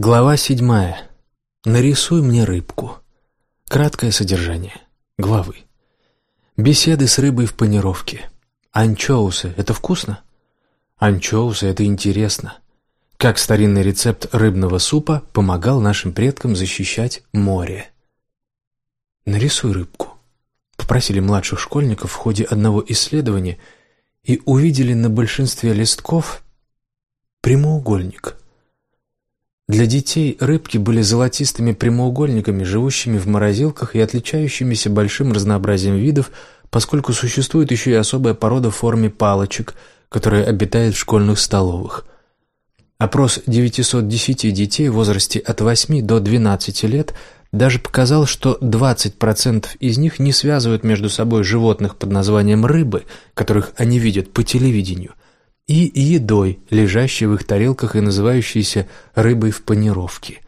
Глава седьмая. Нарисуй мне рыбку. Краткое содержание. Главы. Беседы с рыбой в панировке. Анчоусы – это вкусно? Анчоусы – это интересно. Как старинный рецепт рыбного супа помогал нашим предкам защищать море. Нарисуй рыбку. Попросили младших школьников в ходе одного исследования и увидели на большинстве листков прямоугольник – для детей рыбки были золотистыми прямоугольниками, живущими в морозилках и отличающимися большим разнообразием видов, поскольку существует еще и особая порода в форме палочек, которая обитает в школьных столовых. Опрос 910 детей в возрасте от 8 до 12 лет даже показал, что 20% из них не связывают между собой животных под названием рыбы, которых они видят по телевидению – и едой, лежащей в их тарелках и называющейся рыбой в панировке.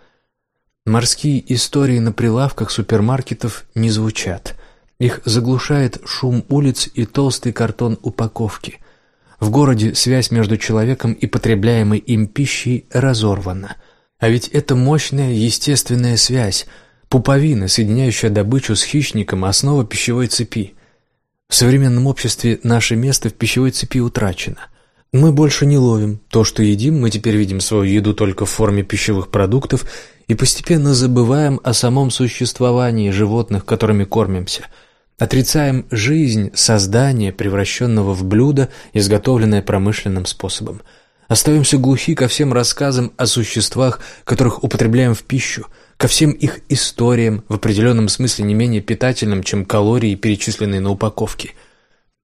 Морские истории на прилавках супермаркетов не звучат. Их заглушает шум улиц и толстый картон упаковки. В городе связь между человеком и потребляемой им пищей разорвана. А ведь это мощная естественная связь, пуповина, соединяющая добычу с хищником, основа пищевой цепи. В современном обществе наше место в пищевой цепи утрачено. Мы больше не ловим. То, что едим, мы теперь видим свою еду только в форме пищевых продуктов и постепенно забываем о самом существовании животных, которыми кормимся. Отрицаем жизнь создания, превращенного в блюдо, изготовленное промышленным способом. Остаемся глухи ко всем рассказам о существах, которых употребляем в пищу, ко всем их историям, в определенном смысле не менее питательным, чем калории, перечисленные на упаковке –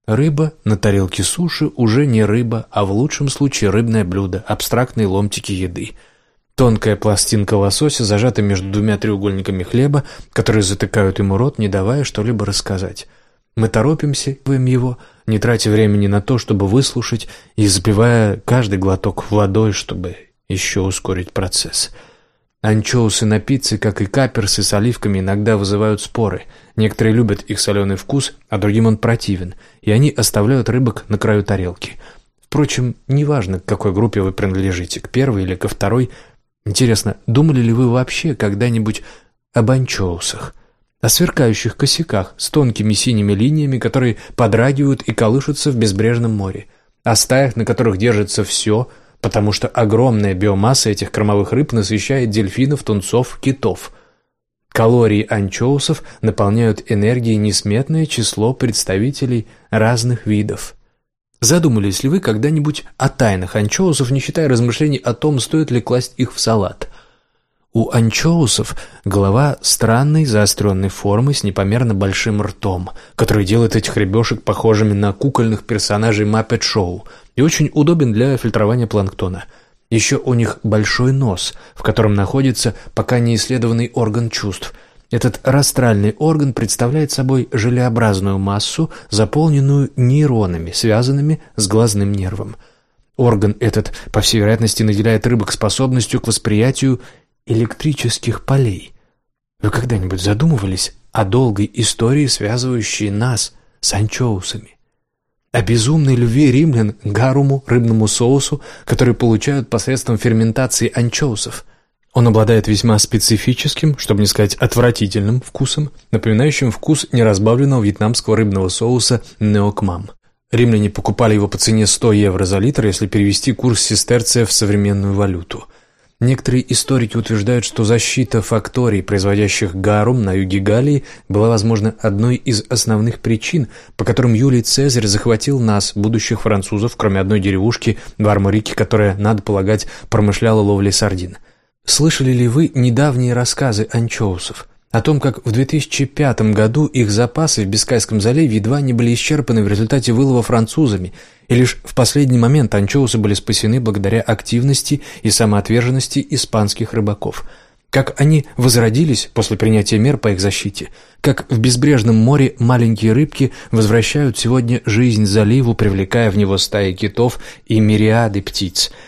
Рыба на тарелке суши уже не рыба, а в лучшем случае рыбное блюдо, абстрактные ломтики еды. Тонкая пластинка лосося зажата между двумя треугольниками хлеба, которые затыкают ему рот, не давая что-либо рассказать. Мы торопимся, его, не тратя времени на то, чтобы выслушать, и запивая каждый глоток водой, чтобы еще ускорить процесс – Анчоусы на пицце, как и каперсы с оливками, иногда вызывают споры. Некоторые любят их соленый вкус, а другим он противен, и они оставляют рыбок на краю тарелки. Впрочем, неважно, к какой группе вы принадлежите, к первой или ко второй. Интересно, думали ли вы вообще когда-нибудь об анчоусах? О сверкающих косяках с тонкими синими линиями, которые подрагивают и колышутся в безбрежном море? О стаях, на которых держится все – потому что огромная биомасса этих кормовых рыб насыщает дельфинов, тунцов, китов. Калории анчоусов наполняют энергией несметное число представителей разных видов. Задумались ли вы когда-нибудь о тайнах анчоусов, не считая размышлений о том, стоит ли класть их в салат? У анчоусов голова странной заостренной формы с непомерно большим ртом, который делает этих рыбешек похожими на кукольных персонажей Маппет-шоу и очень удобен для фильтрования планктона. Еще у них большой нос, в котором находится пока не исследованный орган чувств. Этот растральный орган представляет собой желеобразную массу, заполненную нейронами, связанными с глазным нервом. Орган этот, по всей вероятности, наделяет рыбок способностью к восприятию электрических полей. Вы когда-нибудь задумывались о долгой истории, связывающей нас с анчоусами? О безумной любви римлян к гаруму, рыбному соусу, который получают посредством ферментации анчоусов. Он обладает весьма специфическим, чтобы не сказать отвратительным вкусом, напоминающим вкус неразбавленного вьетнамского рыбного соуса неокмам. Римляне покупали его по цене 100 евро за литр, если перевести курс сестерция в современную валюту – Некоторые историки утверждают, что защита факторий, производящих гарум на юге Галлии, была, возможно, одной из основных причин, по которым Юлий Цезарь захватил нас, будущих французов, кроме одной деревушки в Арморике, которая, надо полагать, промышляла ловлей сардин. Слышали ли вы недавние рассказы анчоусов? О том, как в 2005 году их запасы в Бискайском заливе едва не были исчерпаны в результате вылова французами, и лишь в последний момент анчоусы были спасены благодаря активности и самоотверженности испанских рыбаков. Как они возродились после принятия мер по их защите, как в безбрежном море маленькие рыбки возвращают сегодня жизнь заливу, привлекая в него стаи китов и мириады птиц –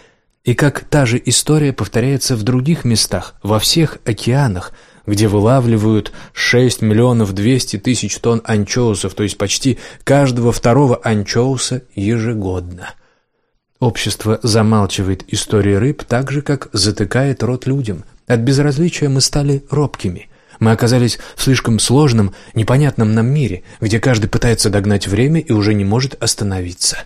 и как та же история повторяется в других местах, во всех океанах, где вылавливают 6 миллионов 200 тысяч тонн анчоусов, то есть почти каждого второго анчоуса ежегодно. Общество замалчивает истории рыб так же, как затыкает рот людям. От безразличия мы стали робкими. Мы оказались в слишком сложном, непонятном нам мире, где каждый пытается догнать время и уже не может остановиться.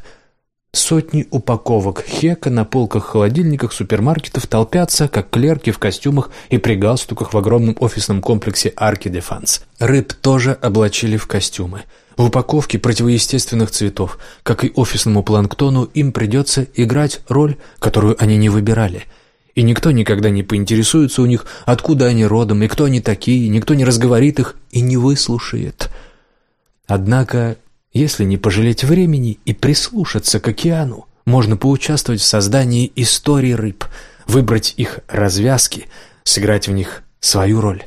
Сотни упаковок хека на полках холодильниках супермаркетов толпятся, как клерки в костюмах и при галстуках в огромном офисном комплексе Арки Дефанс. Рыб тоже облачили в костюмы. В упаковке противоестественных цветов, как и офисному планктону, им придется играть роль, которую они не выбирали. И никто никогда не поинтересуется у них, откуда они родом и кто они такие, никто не разговорит их и не выслушает. Однако если не пожалеть времени и прислушаться к океану, можно поучаствовать в создании истории рыб, выбрать их развязки, сыграть в них свою роль.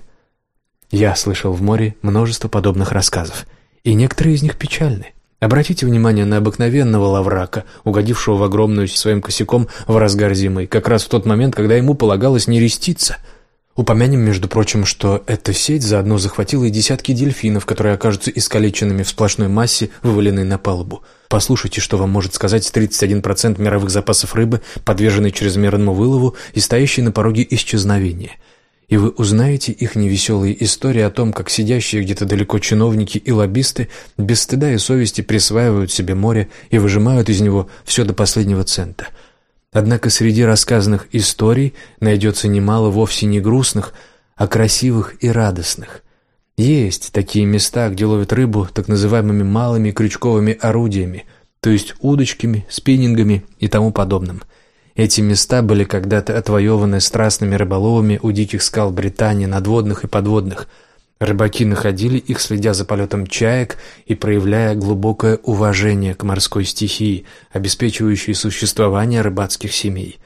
Я слышал в море множество подобных рассказов, и некоторые из них печальны. Обратите внимание на обыкновенного лаврака, угодившего в огромную своим косяком в разгар зимы, как раз в тот момент, когда ему полагалось не реститься – Упомянем, между прочим, что эта сеть заодно захватила и десятки дельфинов, которые окажутся искалеченными в сплошной массе, вываленной на палубу. Послушайте, что вам может сказать 31% мировых запасов рыбы, подверженный чрезмерному вылову и стоящий на пороге исчезновения. И вы узнаете их невеселые истории о том, как сидящие где-то далеко чиновники и лоббисты без стыда и совести присваивают себе море и выжимают из него все до последнего цента – Однако среди рассказанных историй найдется немало вовсе не грустных, а красивых и радостных. Есть такие места, где ловят рыбу так называемыми малыми крючковыми орудиями, то есть удочками, спиннингами и тому подобным. Эти места были когда-то отвоеваны страстными рыболовами у диких скал Британии, надводных и подводных – Рыбаки находили их, следя за полетом чаек и проявляя глубокое уважение к морской стихии, обеспечивающей существование рыбацких семей.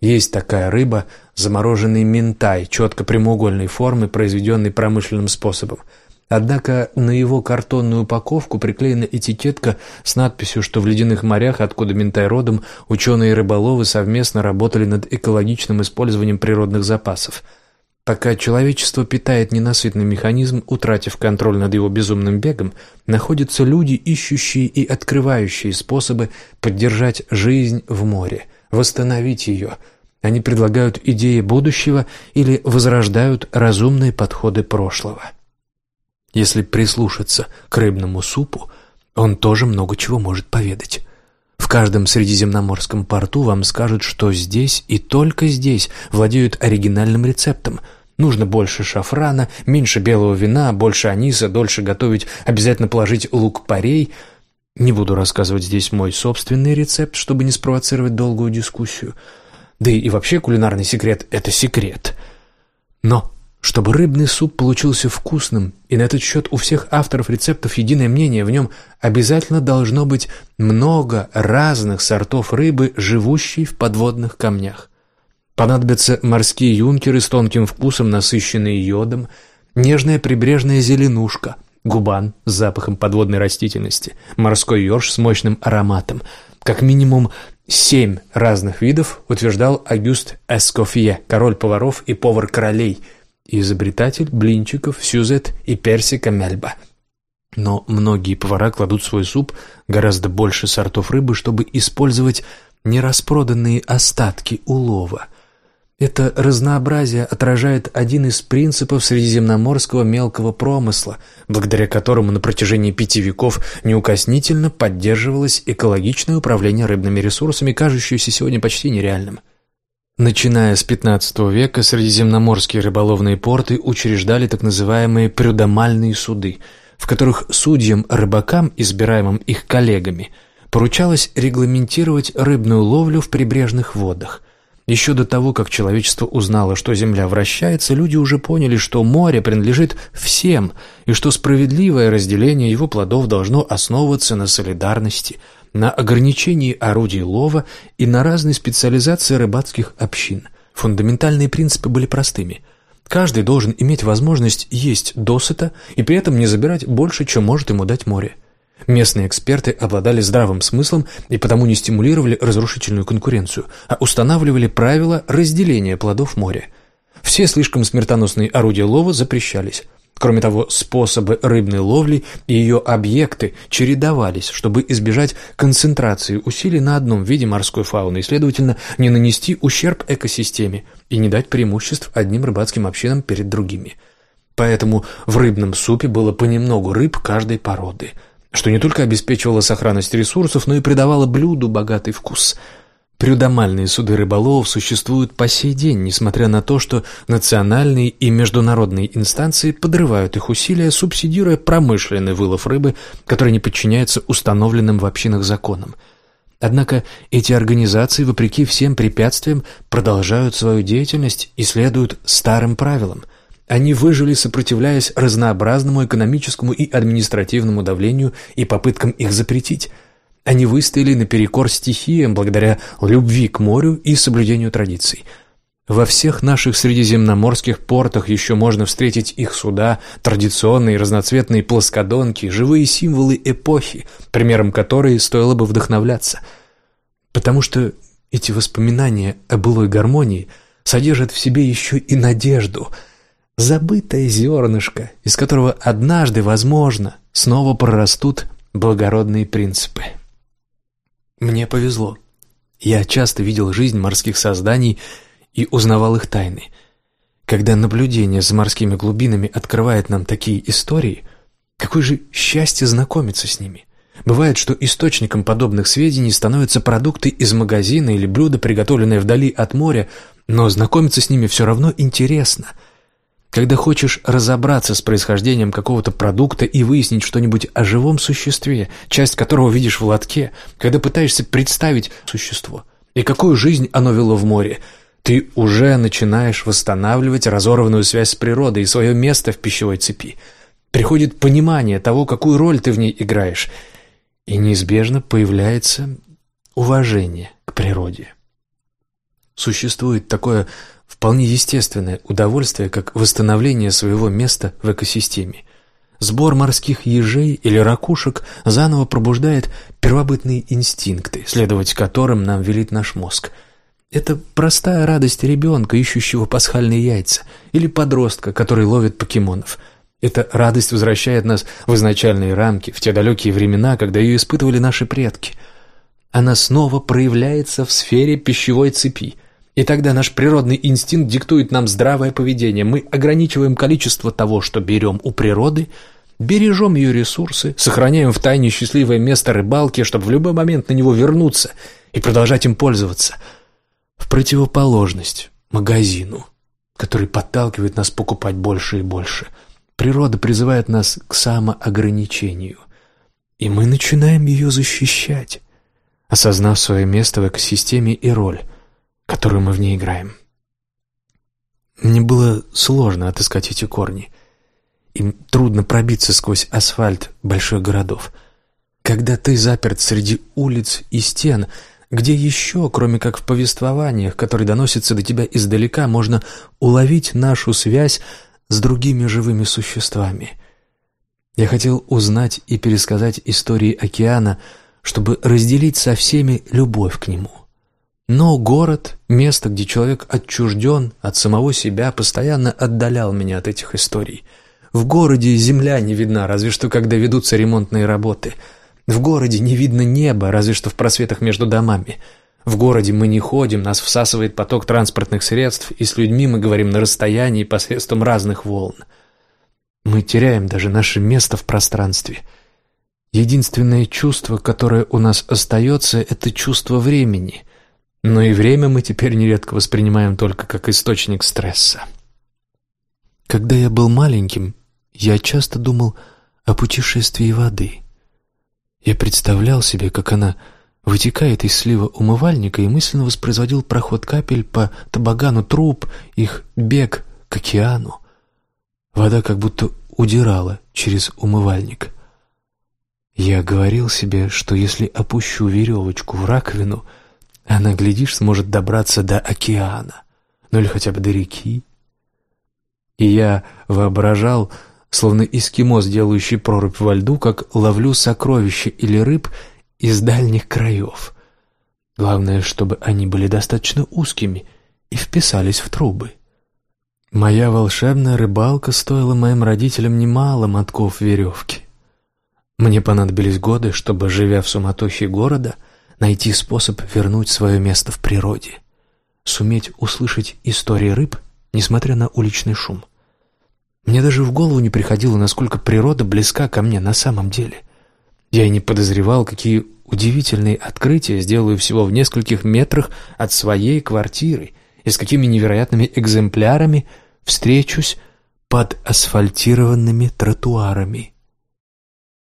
Есть такая рыба, замороженный минтай, четко прямоугольной формы, произведенный промышленным способом. Однако на его картонную упаковку приклеена этикетка с надписью, что в ледяных морях, откуда минтай родом, ученые и рыболовы совместно работали над экологичным использованием природных запасов – Пока человечество питает ненасытный механизм, утратив контроль над его безумным бегом, находятся люди, ищущие и открывающие способы поддержать жизнь в море, восстановить ее. Они предлагают идеи будущего или возрождают разумные подходы прошлого. Если прислушаться к рыбному супу, он тоже много чего может поведать. В каждом средиземноморском порту вам скажут, что здесь и только здесь владеют оригинальным рецептом – Нужно больше шафрана, меньше белого вина, больше аниса, дольше готовить, обязательно положить лук-порей. Не буду рассказывать здесь мой собственный рецепт, чтобы не спровоцировать долгую дискуссию. Да и вообще кулинарный секрет – это секрет. Но чтобы рыбный суп получился вкусным, и на этот счет у всех авторов рецептов единое мнение, в нем обязательно должно быть много разных сортов рыбы, живущей в подводных камнях. Понадобятся морские юнкеры с тонким вкусом, насыщенные йодом, нежная прибрежная зеленушка, губан с запахом подводной растительности, морской ёрш с мощным ароматом. Как минимум семь разных видов утверждал Агюст Эскофье, король поваров и повар королей, изобретатель блинчиков Сюзет и персика Мельба. Но многие повара кладут в свой суп гораздо больше сортов рыбы, чтобы использовать нераспроданные остатки улова – это разнообразие отражает один из принципов средиземноморского мелкого промысла, благодаря которому на протяжении пяти веков неукоснительно поддерживалось экологичное управление рыбными ресурсами, кажущееся сегодня почти нереальным. Начиная с XV века средиземноморские рыболовные порты учреждали так называемые прюдомальные суды, в которых судьям-рыбакам, избираемым их коллегами, поручалось регламентировать рыбную ловлю в прибрежных водах – еще до того, как человечество узнало, что Земля вращается, люди уже поняли, что море принадлежит всем, и что справедливое разделение его плодов должно основываться на солидарности, на ограничении орудий лова и на разной специализации рыбацких общин. Фундаментальные принципы были простыми. Каждый должен иметь возможность есть досыта и при этом не забирать больше, чем может ему дать море. Местные эксперты обладали здравым смыслом и потому не стимулировали разрушительную конкуренцию, а устанавливали правила разделения плодов моря. Все слишком смертоносные орудия лова запрещались. Кроме того, способы рыбной ловли и ее объекты чередовались, чтобы избежать концентрации усилий на одном виде морской фауны и, следовательно, не нанести ущерб экосистеме и не дать преимуществ одним рыбацким общинам перед другими. Поэтому в рыбном супе было понемногу рыб каждой породы, что не только обеспечивало сохранность ресурсов, но и придавало блюду богатый вкус – Прюдомальные суды рыболовов существуют по сей день, несмотря на то, что национальные и международные инстанции подрывают их усилия, субсидируя промышленный вылов рыбы, который не подчиняется установленным в общинах законам. Однако эти организации, вопреки всем препятствиям, продолжают свою деятельность и следуют старым правилам. Они выжили, сопротивляясь разнообразному экономическому и административному давлению и попыткам их запретить – они выстояли наперекор стихиям благодаря любви к морю и соблюдению традиций. Во всех наших средиземноморских портах еще можно встретить их суда, традиционные разноцветные плоскодонки, живые символы эпохи, примером которой стоило бы вдохновляться. Потому что эти воспоминания о былой гармонии содержат в себе еще и надежду, забытое зернышко, из которого однажды, возможно, снова прорастут благородные принципы. Мне повезло. Я часто видел жизнь морских созданий и узнавал их тайны. Когда наблюдение за морскими глубинами открывает нам такие истории, какое же счастье знакомиться с ними. Бывает, что источником подобных сведений становятся продукты из магазина или блюда, приготовленные вдали от моря, но знакомиться с ними все равно интересно – когда хочешь разобраться с происхождением какого-то продукта и выяснить что-нибудь о живом существе, часть которого видишь в лотке, когда пытаешься представить существо и какую жизнь оно вело в море, ты уже начинаешь восстанавливать разорванную связь с природой и свое место в пищевой цепи. Приходит понимание того, какую роль ты в ней играешь, и неизбежно появляется уважение к природе. Существует такое Вполне естественное удовольствие, как восстановление своего места в экосистеме. Сбор морских ежей или ракушек заново пробуждает первобытные инстинкты, следовать которым нам велит наш мозг. Это простая радость ребенка, ищущего пасхальные яйца, или подростка, который ловит покемонов. Эта радость возвращает нас в изначальные рамки, в те далекие времена, когда ее испытывали наши предки. Она снова проявляется в сфере пищевой цепи – и тогда наш природный инстинкт диктует нам здравое поведение. Мы ограничиваем количество того, что берем у природы, бережем ее ресурсы, сохраняем в тайне счастливое место рыбалки, чтобы в любой момент на него вернуться и продолжать им пользоваться. В противоположность магазину, который подталкивает нас покупать больше и больше. Природа призывает нас к самоограничению, и мы начинаем ее защищать, осознав свое место в экосистеме и роль – которую мы в ней играем. Мне было сложно отыскать эти корни. Им трудно пробиться сквозь асфальт больших городов. Когда ты заперт среди улиц и стен, где еще, кроме как в повествованиях, которые доносятся до тебя издалека, можно уловить нашу связь с другими живыми существами? Я хотел узнать и пересказать истории океана, чтобы разделить со всеми любовь к нему. Но город, место, где человек отчужден от самого себя, постоянно отдалял меня от этих историй. В городе земля не видна, разве что когда ведутся ремонтные работы. В городе не видно неба, разве что в просветах между домами. В городе мы не ходим, нас всасывает поток транспортных средств, и с людьми мы говорим на расстоянии посредством разных волн. Мы теряем даже наше место в пространстве. Единственное чувство, которое у нас остается, это чувство времени — но и время мы теперь нередко воспринимаем только как источник стресса. Когда я был маленьким, я часто думал о путешествии воды. Я представлял себе, как она вытекает из слива умывальника и мысленно воспроизводил проход капель по табагану труб, их бег к океану. Вода как будто удирала через умывальник. Я говорил себе, что если опущу веревочку в раковину — она, глядишь, сможет добраться до океана, ну или хотя бы до реки. И я воображал, словно эскимос, делающий прорубь во льду, как ловлю сокровища или рыб из дальних краев. Главное, чтобы они были достаточно узкими и вписались в трубы. Моя волшебная рыбалка стоила моим родителям немало мотков веревки. Мне понадобились годы, чтобы, живя в суматохе города, найти способ вернуть свое место в природе, суметь услышать истории рыб, несмотря на уличный шум. Мне даже в голову не приходило, насколько природа близка ко мне на самом деле. Я и не подозревал, какие удивительные открытия сделаю всего в нескольких метрах от своей квартиры и с какими невероятными экземплярами встречусь под асфальтированными тротуарами.